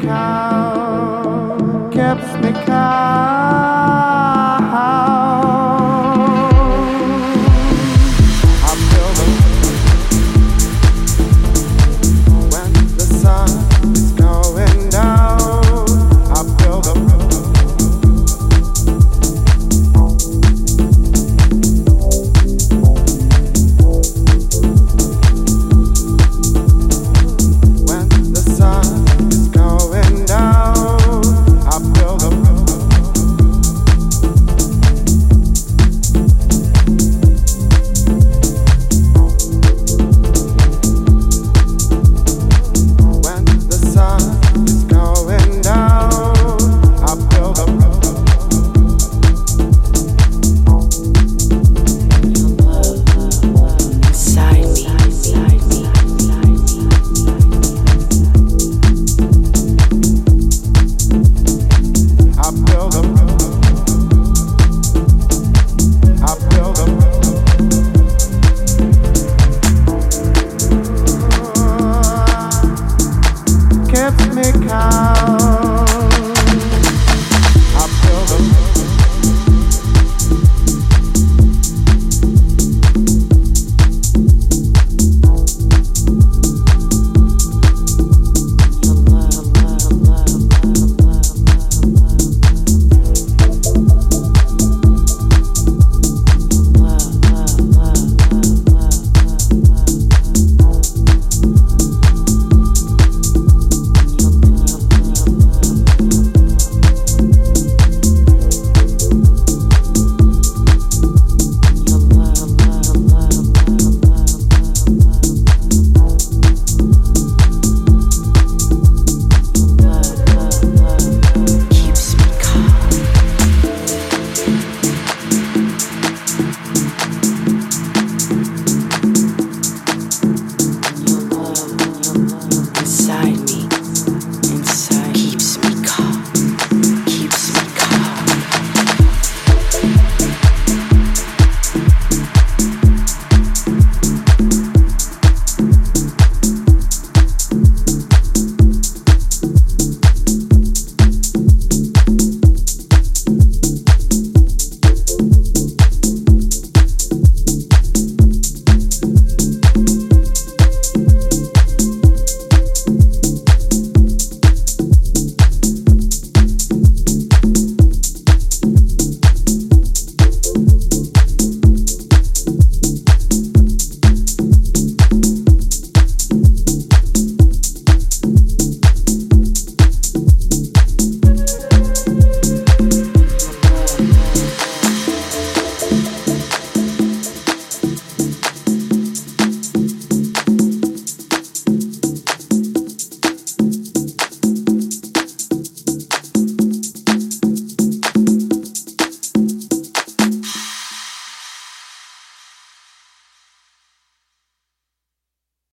cow. now.